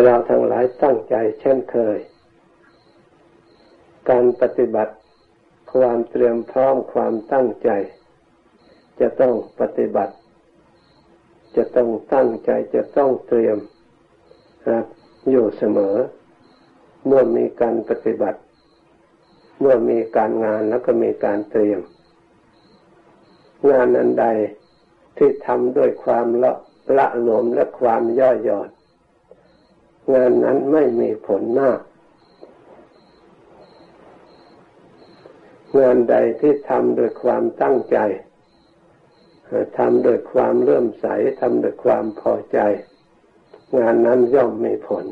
เราทั้งหลายตั้งใจเช่นเคย การปฏิบัติความเตรียมพร้อมความตั้งใจ จะต้องปฏิบัติ จะต้องตั้งใจจะต้องเตรียมอยู่เสมอ เมื่อมีการปฏิบัติ เมื่อมีการงานแล้วก็มีการเตรียม งานอันใดที่ทำด้วยความละละหลวมและความย่อหย่อน งานนั้นไม่มีผลมาก งานใดที่ทำโดยความตั้งใจทำโดยความเลื่อมใสทำโดยความพอใจ งานนั้นย่อมมีผล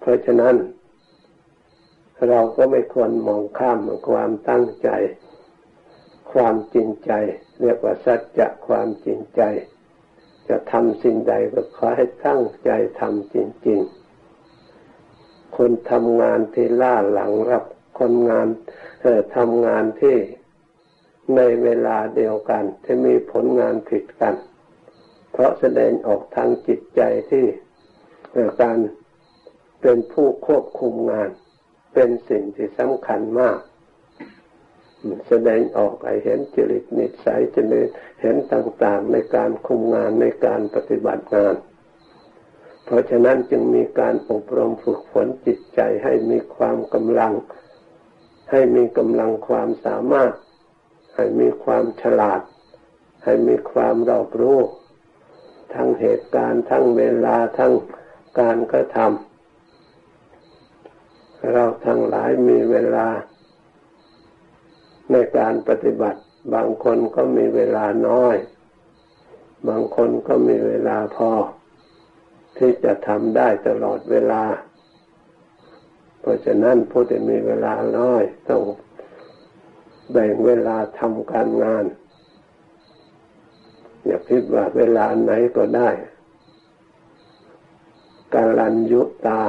เพราะฉะนั้น เราก็ไม่ควรมองข้ามความตั้งใจ ความจริงใจ เรียกว่าสัจจะความจริงใจ จะทำสิ่งใดก็ขอให้ตั้งใจทำจริงๆ คนทำงานที่ล่าหลังรับคนงานทำงานที่ในเวลาเดียวกันที่มีผลงานผิดกัน เพราะแสดงออกทางจิตใจที่การเป็นผู้ควบคุมงาน เป็นสิ่งที่สำคัญมาก แสดงออกให้เห็นจริตนิสัยจะเห็นต่างๆ ในการคุมงานในการปฏิบัติงาน เพราะฉะนั้นจึงมีการอบรมฝึกฝนจิตใจให้มีความกำลัง ให้มีกำลังความสามารถ ให้มีความฉลาด ให้มีความรอบรู้ ทั้งเหตุการณ์ทั้งเวลาทั้งการกระทำเราทั้งหลายมีเวลา ในการปฏิบัติ บางคนก็มีเวลาน้อย บางคนก็มีเวลาพอ ที่จะทำได้ตลอดเวลา เพราะฉะนั้นผู้ที่มีเวลาน้อยต้องแบ่งเวลาทำการงาน อย่าคิดว่าเวลาไหนก็ได้การลันยุตา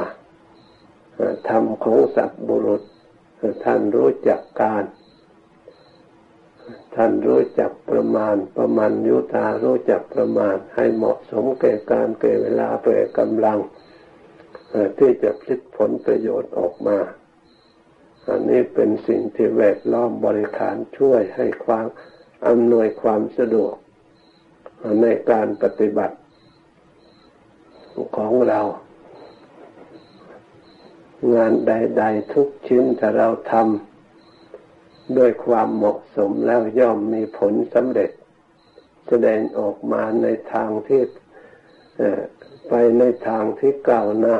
ธรรมของสัตว์บุรุษท่านรู้จักการ ท่านรู้จักประมาณประมาณยุตารู้จักประมาณให้เหมาะสมแก่การเก่เวลาเก่กำลังที่จะพลิกผลประโยชน์ออกมา อันนี้เป็นสิ่งที่แวดล้อมบริการช่วยให้ความอำนวยความสะดวก ในการปฏิบัติของเรา งานใด ๆ ทุกชิ้นถ้าเราทำ ด้วยความเหมาะสมแล้วย่อมมีผลสำเร็จ แสดงออกมาในทางที่ไปในทางที่ก้าวหน้า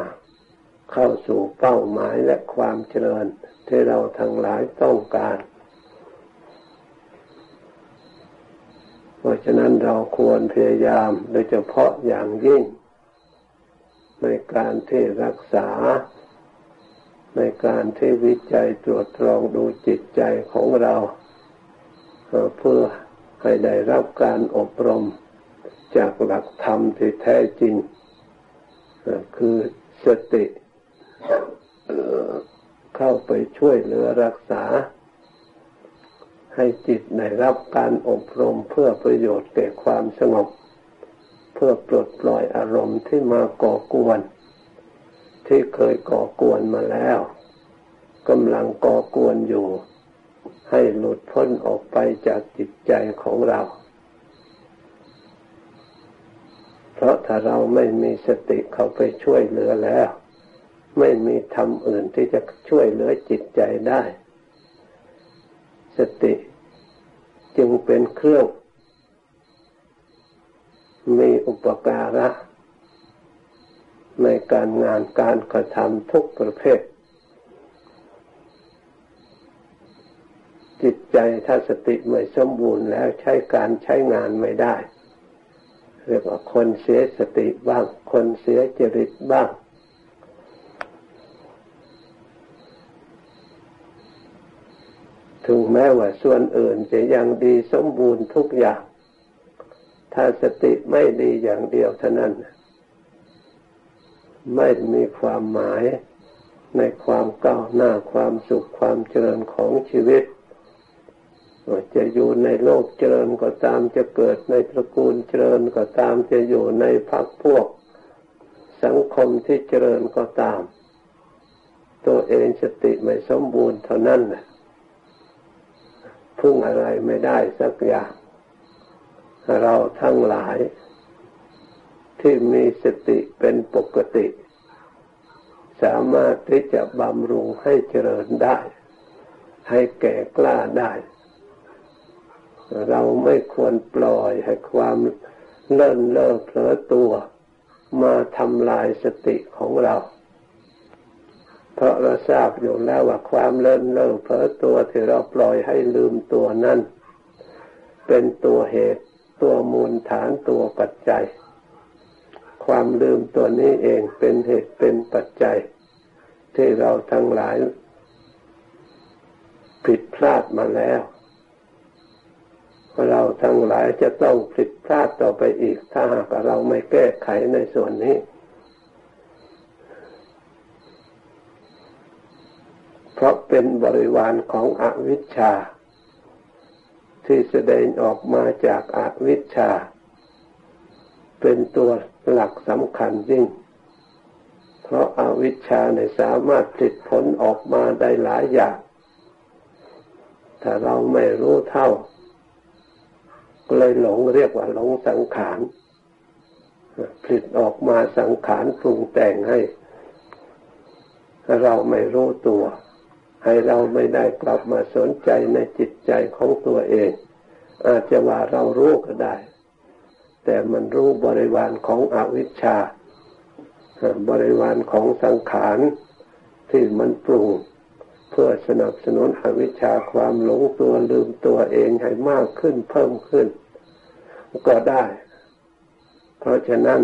เข้าสู่เป้าหมายและความเจริญที่เราทั้งหลายต้องการ เพราะฉะนั้นเราควรพยายามโดยเฉพาะอย่างยิ่ง ในการที่รักษา ในการที่วิจัยตรวจตรองดูจิตใจของเรา เพื่อให้ได้รับการอบรมจากหลักธรรมที่แท้จริง คือสติเข้าไปช่วยเหลือรักษา ให้จิตได้รับการอบรมเพื่อประโยชน์แก่ความสงบ เพื่อปลดปล่อยอารมณ์ที่มาก่อกวน ที่เคยก่อกวนมาแล้วกำลังก่อกวนอยู่ ให้หลุดพ้นออกไปจากจิตใจของเรา เพราะถ้าเราไม่มีสติเข้าไปช่วยเหลือแล้ว ไม่มีธรรมอื่นที่จะช่วยเหลือจิตใจได้ สติจึงเป็นเครื่องมีอุปการะ ในการงานการกระทำทุกประเภท จิตใจถ้าสติไม่สมบูรณ์แล้วใช้การใช้งานไม่ได้ เรียกว่าคนเสียสติบ้าง คนเสียจริตบ้างถึงแม้ว่าส่วนอื่นจะยังดีสมบูรณ์ทุกอย่าง ถ้าสติไม่ดีอย่างเดียวเท่านั้น ไม่มีความหมายในความก้าวหน้าความสุขความเจริญของชีวิต จะอยู่ในโลกเจริญก็ตามจะเกิดในตระกูลเจริญก็ตามจะอยู่ในพักพวก สังคมที่เจริญก็ตาม ตัวเองสติไม่สมบูรณ์เท่านั้นพึ่งอะไรไม่ได้สักอย่าง เราทั้งหลาย ที่มีสติเป็นปกติ สามารถที่จะบำรุงให้เจริญได้ ให้แก่กล้าได้ เราไม่ควรปล่อยให้ความเลิ่นเล่อเผลอตัว มาทำลายสติของเรา เพราะเราทราบอยู่แล้วว่าความเลิ่นเล่อเผลอตัวที่เราปล่อยให้ลืมตัวนั้น เป็นตัวเหตุตัวมูลฐานตัวปัจจัย ความลืมตัวนี้เองเป็นเหตุเป็นปัจจัย ที่เราทั้งหลาย ผิดพลาดมาแล้วเราทั้งหลายจะต้องผิดพลาดต่อไปอีก ถ้าหากเราไม่แก้ไขในส่วนนี้ เพราะเป็นบริวารของอวิชชา ที่แสดงออกมาจากอาวิชชา เป็นตัว หลักสำคัญยิ่ง เพราะอาวิชชาในสามารถผลิตผลออกมาได้หลายอย่าง ถ้าเราไม่รู้เท่าเลยหลงเรียกว่าหลงสังขารผลิตออกมาสังขารปรุงแต่งให้เราไม่รู้ตัว ให้เราไม่ได้กลับมาสนใจในจิตใจของตัวเอง อาจจะว่าเรารู้ก็ได้ แต่มันรู้บริวารของอวิชชา บริวารของสังขารที่มันปรุงเพื่อสนับสนุนอวิชชาความหลงตัวลืมตัวเองให้มากขึ้นเพิ่มขึ้น ก็ได้ เพราะฉะนั้น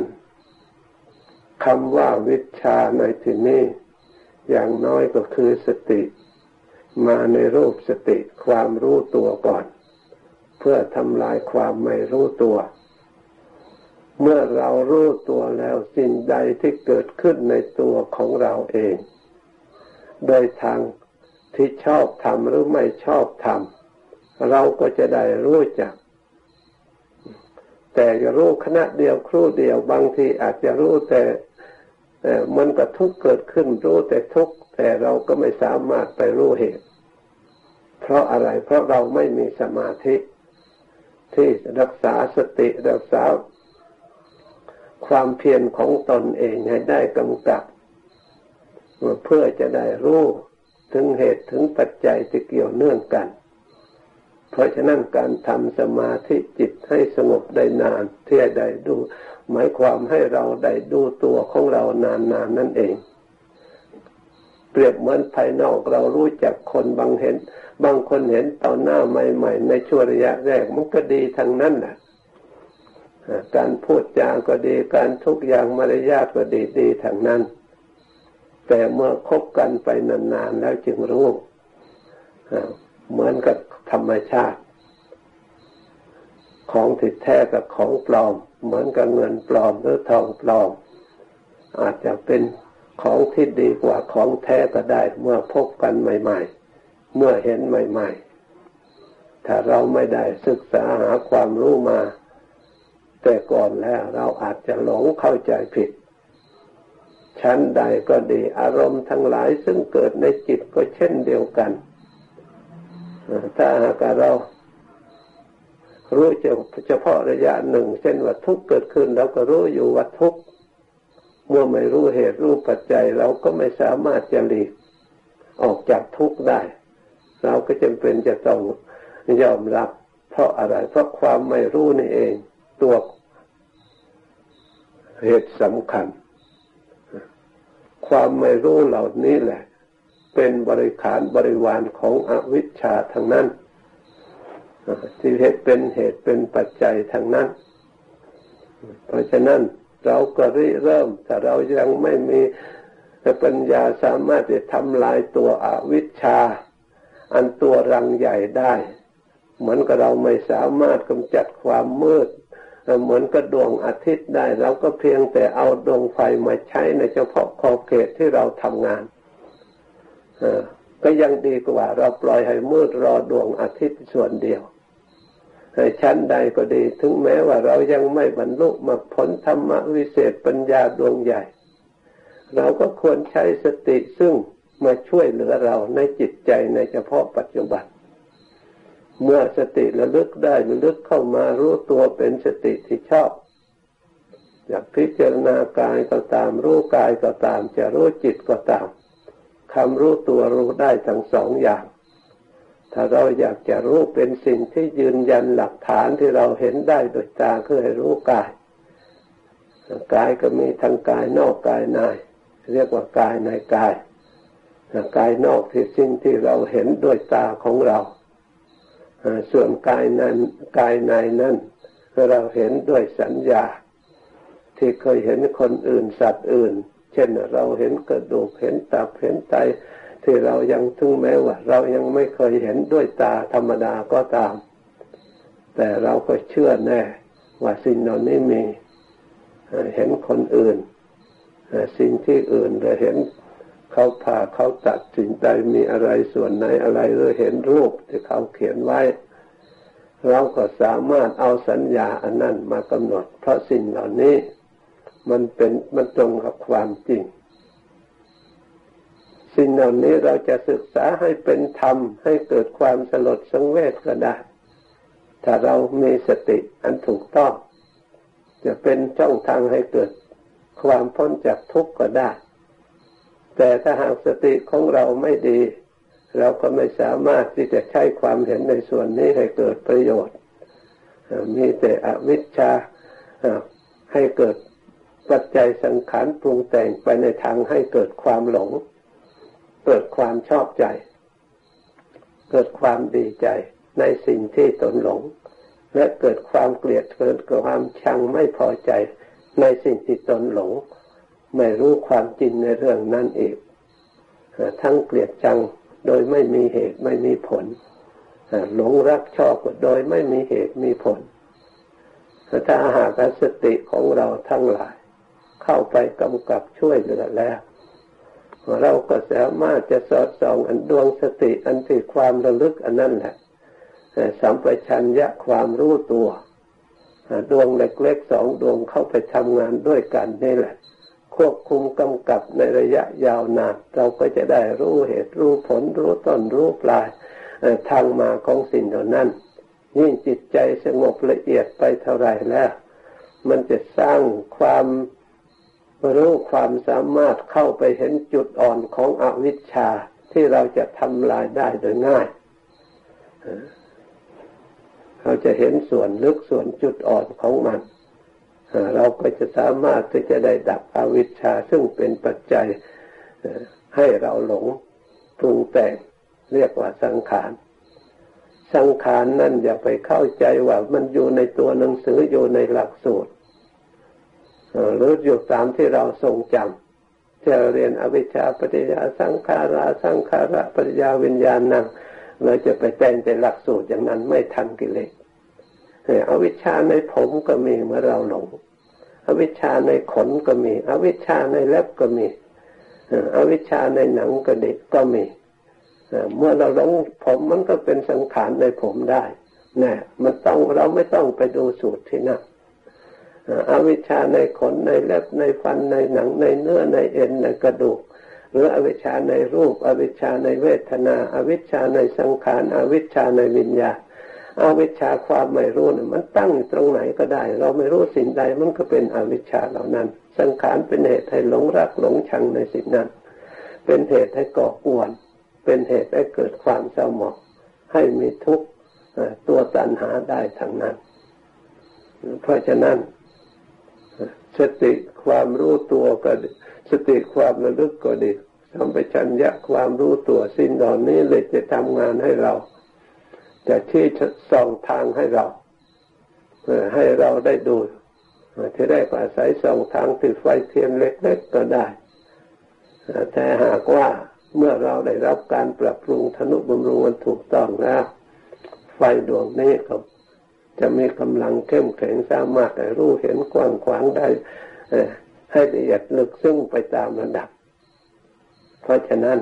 คำว่าวิชาในที่นี้อย่างน้อยก็คือสติ มาในรูปสติความรู้ตัวก่อน เพื่อทำลายความไม่รู้ตัว เมื่อเรารู้ตัวแล้วสิ่งใดที่เกิดขึ้นในตัวของเราเอง โดยทางที่ชอบทำหรือไม่ชอบทำเราก็จะได้รู้จัก แต่จะรู้ขณะเดียวครู่เดียวบางทีอาจจะรู้แต่มันก็ทุกเกิดขึ้นรู้แต่ทุกแต่เราก็ไม่สามารถไปรู้เหตุ เพราะอะไรเพราะเราไม่มีสมาธิที่รักษาสติรักษา ความเพียรของตนเองให้ได้กำกับ เพื่อจะได้รู้ถึงเหตุถึงปัจจัยที่เกี่ยวเนื่องกัน เพราะฉะนั้นการทำสมาธิจิตให้สงบได้นานเที่ได้ดู หมายความให้เราได้ดูตัวของเรานานๆนนั่นเอง เปรียบเหมือนภายนอกเรารู้จักคนบางเห็น บางคนเห็นต่อหน้าใหม่ ๆ ในช่วงระยะแรกมันก็ดีทั้งนั้นแหละ การพูดจาก็ดีการทุกอย่างมารยาทก็ดีดีทั้งนั้น แต่เมื่อคบกันไปนานๆแล้วจึงรู้เหมือนกับธรรมชาติ ของติดแท้กับของปลอม เหมือนกับเงินปลอมหรือทองปลอม อาจจะเป็นของที่ดีกว่าของแท้ก็ได้ เมื่อพบกันใหม่ ๆ เมื่อเห็นใหม่ ๆ ถ้าเราไม่ได้ศึกษาหาความรู้มา แต่ก่อนแล้วเราอาจจะหลงเข้าใจผิด ชั้นใดก็ดีอารมณ์ทั้งหลายซึ่งเกิดในจิตก็เช่นเดียวกัน ถ้าหากเรารู้เฉพาะระยะหนึ่ง เช่นว่าทุกเกิดขึ้นเราก็รู้อยู่ว่าทุกเมื่อไม่รู้เหตุรู้ปัจจัยเราก็ไม่สามารถจะหลีกออกจากทุกได้ เราก็จำเป็นจะต้องยอมรับ เพราะอะไร เพราะความไม่รู้นี่เอง ตัว เหตุสำคัญ ความไม่รู้เหล่านี้แหละ เป็นบริขารบริวารของอวิชชาทั้งนั้นที่เหตุเป็นเหตุเป็นปัจจัยทั้งนั้น เพราะฉะนั้นเราก็ริเริ่มแต่เรายังไม่มีปัญญาสามารถจะทำลายตัวอวิชชา อันตัวรังใหญ่ได้ เหมือนกับเราไม่สามารถกำจัดความมืด เหมือนกับดวงอาทิตย์ได้เราก็เพียงแต่เอาดวงไฟมาใช้ในเฉพาะขอบเขตที่เราทำงานก็ยังดีกว่า เราปล่อยให้มืดรอดวงอาทิตย์ส่วนเดียวชั้นใดก็ดี ถึงแม้ว่าเรายังไม่บรรลุมรรคผลธรรมวิเศษปัญญาดวงใหญ่ เราก็ควรใช้สติซึ่งมาช่วยเหลือเราในจิตใจในเฉพาะปัจจุบัน เมื่อสติระลึกได้ระลึกเข้ามารู้ตัวเป็นสติที่ชอบ อยากพิจารณากายก็ตามรู้กายก็ตาม จะรู้จิตก็ตามคำรู้ตัวรู้ได้ทั้งสองอย่าง ถ้าเราอยากจะรู้เป็นสิ่งที่ยืนยันหลักฐานที่เราเห็นได้โดยตาคือให้รู้กายกายก็มีทั้งกายนอกกายในเรียกว่ากายในกายกายนอกที่สิ่งที่เราเห็นด้วยตาของเรา ส่วนกายนั้นกายในนั้นเราเห็นด้วยสัญญา ที่เคยเห็นคนอื่นสัตว์อื่น เช่นเราเห็นกระดูกเห็นตับเห็นไตที่เรายังถึงแม้ว่า เรายังไม่เคยเห็นด้วยตาธรรมดาก็ตาม แต่เราก็เชื่อแน่ ว่าสิ่งเหล่านี้มีเห็นคนอื่น สิ่งที่อื่นเราเห็น เขาผ่าเขาตัดสิ่งใดมีอะไรส่วนไหนอะไรหรือเห็นรูปที่เขาเขียนไว้ เราก็สามารถเอาสัญญาอันนั้นมากำหนด เพราะสิ่งเหล่านี้ มันเป็นมันตรงกับความจริง สิ่งเหล่านี้เราจะศึกษาให้เป็นธรรม ให้เกิดความสลดสังเวชก็ได้ ถ้าเรามีสติอันถูกต้อง จะเป็นช่องทางให้เกิดความพ้นจากทุกข์ก็ได้ แต่ถ้าหากสติของเราไม่ดี เราก็ไม่สามารถที่จะใช้ความเห็นในส่วนนี้ให้เกิดประโยชน์ มีแต่อวิชชาให้เกิดปัจจัยสังขารปรุงแต่งไปในทางให้เกิดความหลง เกิดความชอบใจ เกิดความดีใจในสิ่งที่ตนหลง และเกิดความเกลียดเกิดความชังไม่พอใจในสิ่งที่ตนหลง ไม่รู้ความจริงในเรื่องนั้นเอีกทั้งเกลียดจังโดยไม่มีเหตุไม่มีผลหลงรักชอบโดยไม่มีเหตุมีผลถ้าหากสติของเราทั้งหลาย เข้าไปกำกับช่วยเหลือแล้วเราก็สามารถจะสอดส่องอันดวงสติอันที่ความระลึกอันนั้นแหละสัมปชัญญะความรู้ตัวดวงเล็กๆสองดวงเข้าไปทำงานด้วยกันนี่แหละ ควบคุมกำกับในระยะยาวนาน เราก็จะได้รู้เหตุรู้ผลรู้ต้นรู้ปลายทางมาของสิ่งเหล่านั้น ยิ่งจิตใจสงบละเอียดไปเท่าไรแล้ว มันจะสร้างความรู้ความสามารถเข้าไปเห็นจุดอ่อนของอวิชชาที่เราจะทำลายได้โดยง่าย เราจะเห็นส่วนลึกส่วนจุดอ่อนของมัน เราก็จะสามารถที่จะได้ดับอวิชชาซึ่งเป็นปัจจัยให้เราหลงปรุงแต่งเรียกว่าสังขาร สังขารนั่นอย่าไปเข้าใจว่ามันอยู่ในตัวหนังสืออยู่ในหลักสูตรหรืออยู่ตามที่เราทรงจำจะเรียนอวิชชาปฏิยาสังขาราสังขาระปฏิยาวิญญาณนั่งเราจะไปแต่งแต่หลักสูตรอย่างนั้นไม่ทันกิเลสอวิชชาในผมก็มีเมื่อเราหลง อวิชชาในขนก็มี อวิชชาในเล็บก็มีอวิชชาในหนังกระดิกก็มีเมื่อเราหลงผมมันก็เป็นสังขารในผมได้นะมันต้องเราไม่ต้องไปดูสูตรที่นั่นอวิชชาในขนในเล็บในฟันในหนังในเนื้อในเอ็นในกระดูก หรืออวิชชาในรูป อวิชชาในเวทนา อวิชชาในสังขาร อวิชชาในวิญญาณ อวิชชาความไม่รู้นะมันตั้งตรงไหนก็ได้ เราไม่รู้สิ่งใดมันก็เป็นอวิชชาเหล่านั้น สังขารเป็นเหตุให้หลงรักหลงชังในสิ่งนั้น เป็นเหตุให้ก่อกวน เป็นเหตุให้เกิดความเศร้าหมองให้มีทุกข์ตัวตัณหาได้ทั้งนั้น เพราะฉะนั้นสติความรู้ตัวก็สติความระลึกก็ดีสัมปชัญญะความรู้ตัวสิ้นดอนนี้เลยจะทำงานให้เรา จะที่ส่องทางให้เราให้เราได้ดูที่ได้อาศัยส่องทางติดไฟเทียนเล็กๆก็ได้แต่หากว่าเมื่อเราได้รับการปรับปรุงธนุบำรุงมันถูกต้องแล้วไฟดวงนี้ก็จะมีกำลังเข้มแข็งสามารถรู้เห็นกว้างขวางได้ให้ละเอียดลึกซึ้งไปตามระดับ เพราะฉะนั้น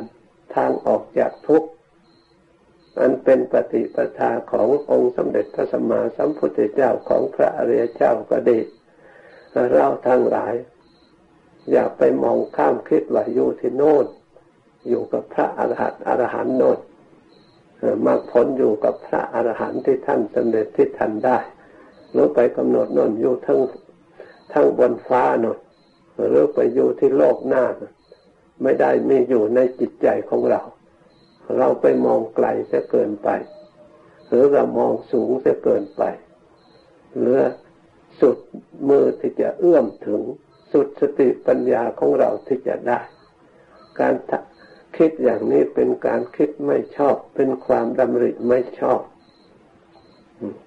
ทางออกจากทุกข์ อันเป็นปฏิปทาขององค์สมเด็จพระสัมมาสัมพุทธเจ้าของพระอริยเจ้าก็ดีเราทั้งหลาย อย่าไปมองข้ามคิดว่าอยู่ที่โน่นอยู่กับพระอรหันต์อรหันต์โน่นมรรคผลอยู่กับพระอรหันต์ที่ท่านสำเร็จที่ท่านได้หรือไปกำหนดโน่นอยู่ทั้งทั้งบนฟ้าโน่นหรือไปอยู่ที่โลกหน้า ไม่ได้ไมีอยู่ในจิตใจของเรา เราไปมองไกลจะเกินไป หรือเรามองสูงจะเกินไปหรือสุดมือที่จะเอื้อมถึงสุดสติปัญญาของเราที่จะได้ การคิดอย่างนี้เป็นการคิดไม่ชอบ เป็นความดำริไม่ชอบ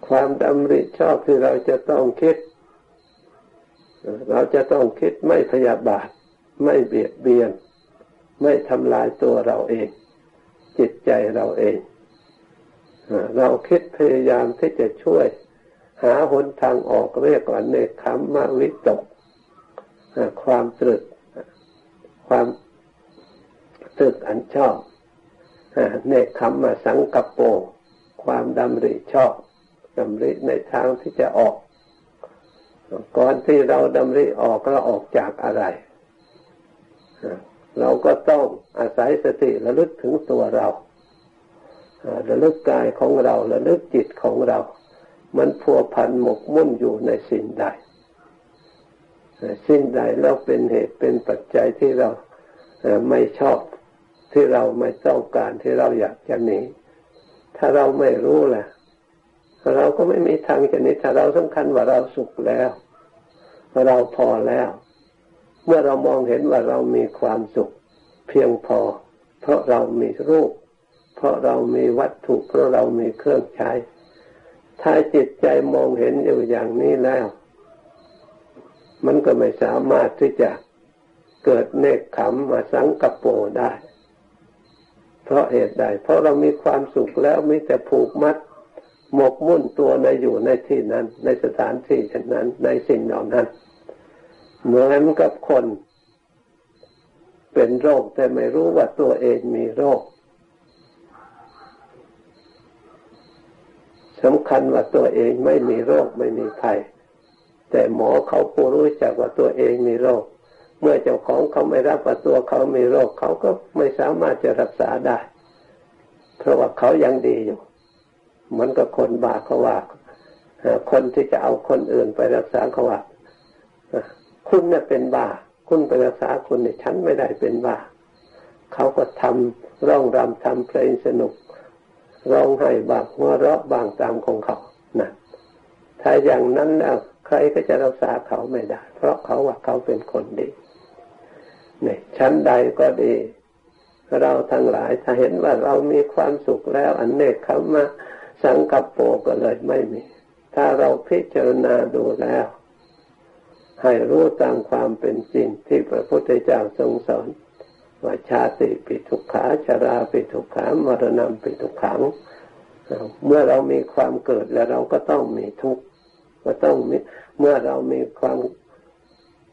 ความดำริชอบที่เราจะต้องคิด เราจะต้องคิดไม่พยาบาท ไม่เบียดเบียน ไม่ทำลายตัวเราเอง จิตใจเราเองเราคิดพยายามที่จะช่วย หาหนทางออกเรียกว่าเนคขมมาวิตกความตรึก ความตรึกอันชอบเนคขมมาสังกปโป ความดำริชอบดำริในทางที่จะออก ก่อนที่เราดำริออกเราออกจากอะไร เราก็ต้องอาศัยสติระลึกถึงตัวเราระลึกกายของเราระลึกจิตของเรา มันพัวพันหมกมุ่นอยู่ในสิ่งใด สิ่งใดแล้วเป็นเหตุเป็นปัจจัยที่เราไม่ชอบที่เราไม่ต้องการที่เราอยากจะหนีถ้าเราไม่รู้แหละเราก็ไม่มีทางจะหนีถ้าเราสำคัญว่าเราสุขแล้ว เราพอแล้ว เมื่อเรามองเห็นว่าเรามีความสุขเพียงพอ เพราะเรามีรูป เพราะเรามีวัตถุเพราะเรามีเครื่องใช้ ถ้าจิตใจมองเห็นอยู่อย่างนี้แล้ว มันก็ไม่สามารถที่จะเกิดเนกขมมาสังกโปได้ เพราะเหตุใด เพราะเรามีความสุขแล้วมีแต่ผูกมัด หมกมุ่นตัวในอยู่ในที่นั้น ในสถานที่เช่นนั้นในสิ่งเหล่านั้น เหมือนกับคน เป็นโรคแต่ไม่รู้ว่าตัวเองมีโรคสำคัญว่าตัวเองไม่มีโรคไม่มีภัย แต่หมอเขาผู้รู้จักว่าตัวเองมีโรค เมื่อเจ้าของเขาไม่รับว่าตัวเขามีโรค เขาก็ไม่สามารถจะรักษาได้ เพราะว่าเขายังดีอยู่มันก็คนบาเขาว่า คนที่จะเอาคนอื่นไปรักษาเขาว่า คุณเนี่ยเป็นบ้า คุณไปรักษาคุณเนี่ยฉันไม่ได้เป็นบ้า เขาก็ทำร้องรำทำเพลงสนุก ร้องไห้บางหัวเราะบางตามของเขานะถ้าอย่างนั้นแล้วใครก็จะรักษาเขาไม่ได้ เพราะเขาว่าเขาเป็นคนดีเนี่ยชั้นใดก็ดี เราทั้งหลายถ้าเห็นว่าเรามีความสุขแล้ว อันเนกเขามาสังกัปโปก็เลยไม่มี ถ้าเราพิจารณาดูแล้ว ให้รู้ตามความเป็นจริงที่พระพุทธเจ้าทรงสอนว่าชาติปิทุกขาชาราปิทุกขามรณะปิทุกขัง เมื่อเรามีความเกิดแล้วเราก็ต้องมีทุกข์ก็ต้องมีเมื่อเรามีความ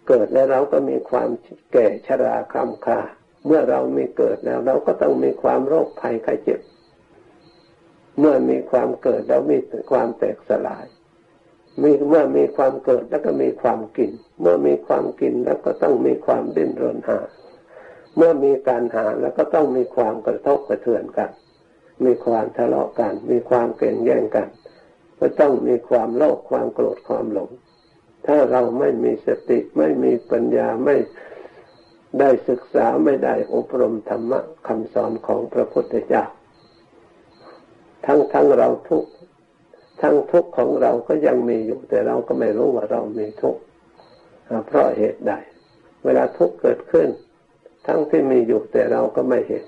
เกิดแล้วเราก็มีความแก่ชราคำคาเมื่อเรามีเกิดแล้วเราก็ต้องมีความโรคภัยไข้เจ็บ เมื่อมีความเกิดแล้วมีความแตกสลาย มีเมื่อมีความเกิดแล้วก็มีความกิน เมื่อมีความกินแล้วก็ต้องมีความดิ้นรนหา เมื่อมีการหาแล้วก็ต้องมีความกระทบกระเทือนกัน มีความทะเลาะกัน มีความเก่งแย่งกัน ก็ต้องมีความโลภความโกรธความหลง ถ้าเราไม่มีสติไม่มีปัญญาไม่ได้ศึกษาไม่ได้อบรมธรรมะคำสอนของพระพุทธเจ้าทั้งทั้งเราทุก ทั้งทุกข์ของเราก็ยังมีอยู่ แต่เราก็ไม่รู้ว่าเรามีทุกข์เพราะเหตุใด เวลาทุกข์เกิดขึ้น ทั้งที่มีอยู่แต่เราก็ไม่เห็น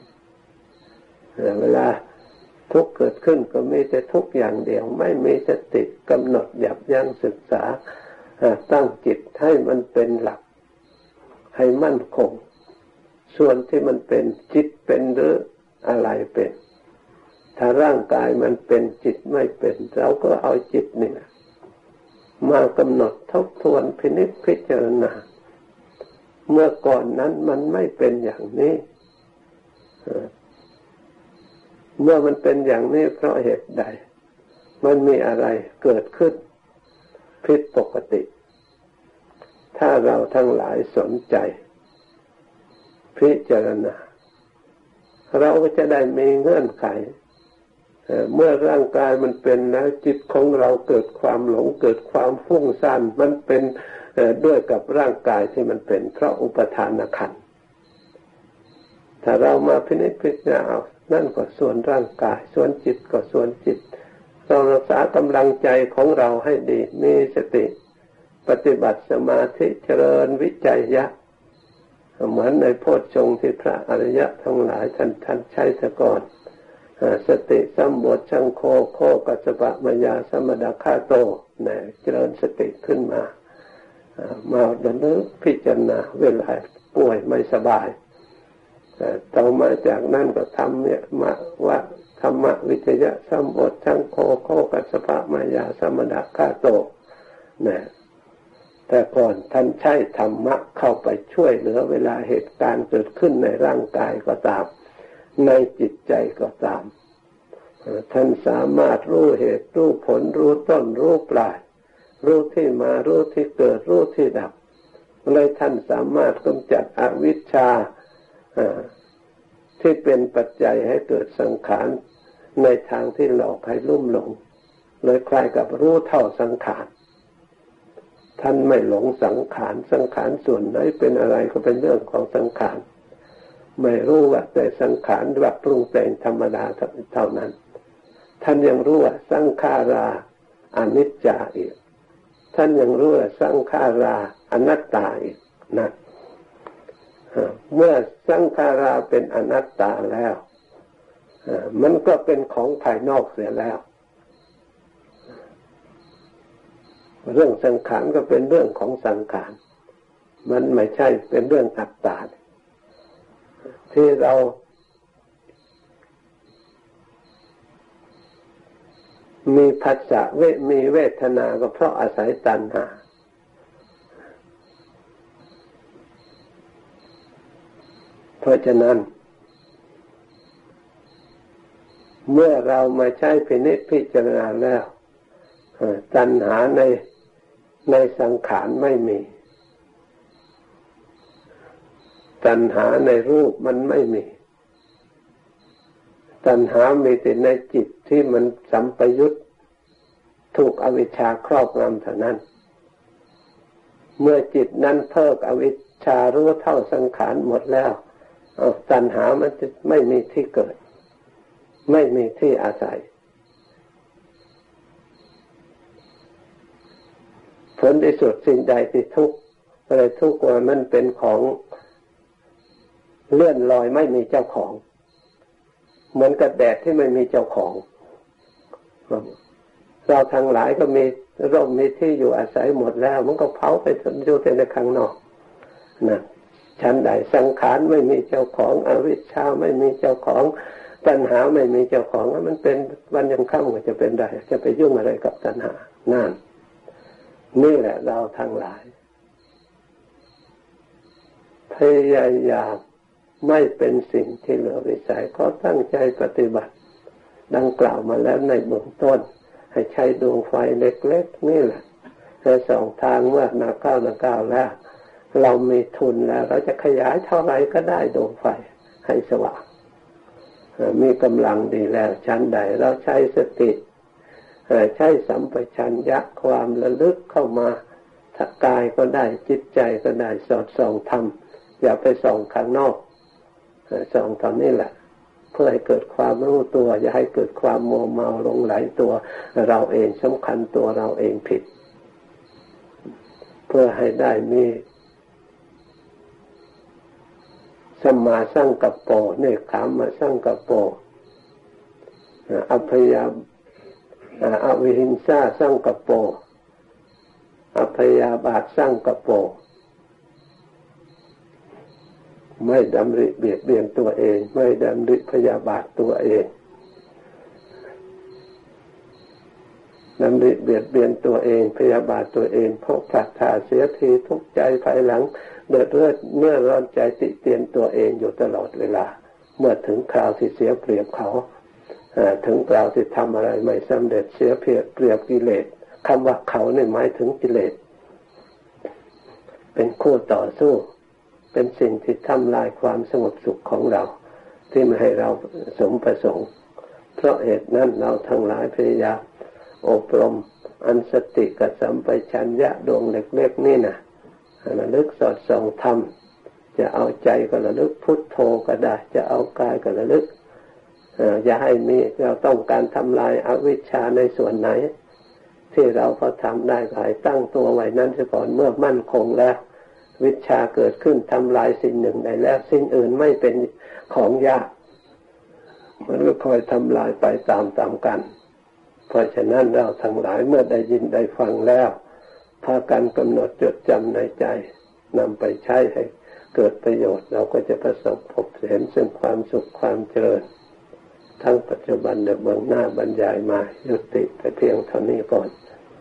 เวลาทุกข์เกิดขึ้นก็มีแต่ทุกอย่างเดียว ไม่มีสติกำหนดหยับยั้งศึกษาตั้งจิตให้มันเป็นหลัก ให้มั่นคง ส่วนที่มันเป็นจิตเป็นหรืออะไรเป็น ถ้าร่างกายมันเป็นจิตไม่เป็น เราก็เอาจิตนี่มากำหนดทบทวนพินิจพิจารณา เมื่อก่อนนั้นมันไม่เป็นอย่างนี้เมื่อมันเป็นอย่างนี้เพราะเหตุใด มันมีอะไรเกิดขึ้น ผิดปกติ ถ้าเราทั้งหลายสนใจ พิจารณา เราก็จะได้มีเงื่อนไข เมื่อร่างกายมันเป็นแล้วจิตของเราเกิดความหลงเกิดความฟุ้งซ่านมันเป็นด้วยกับร่างกายที่มันเป็นเพราะอุปทานขันถ้าเรามาพินิจพิจารณานั่นก็ส่วนร่างกาย ส่วนจิตก็ส่วนจิตเรารักษากำลังใจของเราให้ดีมีสติ ปฏิบัติสมาธิเจริญวิจัยยะเหมือนในโพชฌงที่พระอริยะทั้งหลายท่านท่านใช้สก่อน สติสัมบทชังโคโคกัสปะมายาสมดาคาโตนี่ยเจริญสติขึ้นมา มาดำเนินพิจารณาเวลาป่วยไม่สบายต่อมาจากนั้นก็ทำเนี่ยมาว่าธรรมวิจยะสัมบทชังโคโคกัสปะมายาสมดาคาโตนี่ยแต่ก่อนท่านใช้ธรรมะเข้าไปช่วยเหลือเวลาเหตุการณ์เกิดขึ้นในร่างกายก็ตาม ในจิตใจก็ตาม ท่านสามารถรู้เหตุรู้ผลรู้ต้นรู้ปลาย รู้ที่มารู้ที่เกิดรู้ที่ดับเลยท่านสามารถกำจัดอวิชชาที่เป็นปัจจัยให้เกิดสังขารในทางที่หลอกให้ลุ่มหลง เลยคล้ายกับรู้เท่าสังขาร ท่านไม่หลงสังขาร สังขารส่วนไหนเป็นอะไรก็เป็นเรื่องของสังขาร ไม่รู้ว่าแต่สังขารว่าปรุงแต่งธรรมดาเท่านั้น ท่านยังรู้ว่าสังขาราอนิจจาอีก ท่านยังรู้ว่าสังขาราอนัตตาอีกนะเมื่อสังขาราเป็นอนัตตาแล้วมันก็เป็นของภายนอกเสียแล้ว เรื่องสังขารก็เป็นเรื่องของสังขาร มันไม่ใช่เป็นเรื่องอัตตา ที่เรามีภัสสะเวมีเวทนาก็เพราะอาศัยตัณหา เพราะฉะนั้น เมื่อเรามาใช้พินิจพิจารณาแล้วตัณหาในในสังขารไม่มี ตัณหาในรูปมันไม่มี ตัณหามีแต่ในจิตที่มันสัมปยุตถูกอวิชชาครอบงำเท่านั้น เมื่อจิตนั้นเพิกอวิชชารู้เท่าสังขารหมดแล้วตัณหามันจะไม่มีที่เกิด ไม่มีที่อาศัย ผลที่สุดสิ่งใดที่ทุกข์อะไรทุกข์ว่ามันเป็นของ เลื่อนลอยไม่มีเจ้าของ เหมือนกับแดดที่ไม่มีเจ้าของ เราทั้งหลายก็มีร่มมีที่อยู่อาศัยหมดแล้ว มันก็เผาไปอยู่แต่ในข้างนอกนะชั้นใดสังขารไม่มีเจ้าของ อวิชชาไม่มีเจ้าของตัณหาไม่มีเจ้าของมันเป็นวันยังค่ำก็จะเป็นได้ จะไปยุ่งอะไรกับตัณหานั่นนี่แหละเราทั้งหลาย พยายาม ไม่เป็นสิ่งที่เหลือวิสัยก็ตั้งใจปฏิบัติ ดังกล่าวมาแล้วในเบื้องต้น ให้ใช้ดวงไฟเล็กๆนี่แหละในสองทางเมื่อนาเก้านาก้าแล้ว เรามีทุนแล้ว เราจะขยายเท่าไรก็ได้ดวงไฟให้สว่างมีกำลังดีแล้วชั้นใดเราใช้สติใช้สัมปชัญญะความระลึกเข้ามาถ้ากายก็ได้จิตใจก็ได้สอดส่องทำอย่าไปส่องข้างนอก สองตอนนี้แหละเพื่อให้เกิดความรู้ตัว อย่าให้เกิดความโมเมาหลงไหลตัวเราเองสำคัญตัวเราเองผิด เพื่อให้ได้มีสมาสร้างกับโปเนคขามมาสร้างกับโปอัพยาอวิหิงซาสร้างกับโปอัพยาบาทสร้างกับโป ไม่ดำริเบียดเบียนตัวเอง ไม่ดำริพยาบาทตัวเองดำริเบียดเบียนตัวเอง พยาบาทตัวเองพกผลัดถ่าเสียทีทุกใจภายหลัง เดือดเลือดเมื่อร้อนใจติเตียนตัวเองอยู่ตลอดเวลา เมื่อถึงคราวที่เสียเปรียบเขาถึงคราวที่ทำอะไรไม่สำเร็จเสียเปรียบเปรียบกิเลสคำว่าเขาเนี่ยหมายถึงกิเลสเป็นคู่ต่อสู้ เป็นสิ่งที่ทำลายความสงบสุขของเรา ที่ไม่ให้เราสมประสงค์ เพราะเหตุนั้นเราทั้งหลายพยายามอบรมอันสติกับสัมปชัญญะดวงเล็กๆนี่นะระลึกสอดส่องธรรมจะเอาใจก็ระลึกพุทโธก็ได้ จะเอากายก็ระลึกอย่าให้มีเราต้องการทำลายอาวิชชาในส่วนไหน ที่เราพอทำได้ก็ให้ตั้งตัวไว้นั้นซะก่อนเมื่อมั่นคงแล้ว วิชาเกิดขึ้นทำลายสิ่งหนึ่งได้แล้วสิ่งอื่นไม่เป็นของยาก มันก็คอยทำลายไปตามตามกัน เพราะฉะนั้นเราทั้งหลายเมื่อได้ยินได้ฟังแล้วพากันกำหนดจดจำในใจนำไปใช้ให้เกิดประโยชน์ เราก็จะประสบพบเห็นซึ่งความสุขความเจริญ ทั้งปัจจุบันและเบื้องหน้าบรรยายมายุติแต่เพียงเท่านี้ก่อน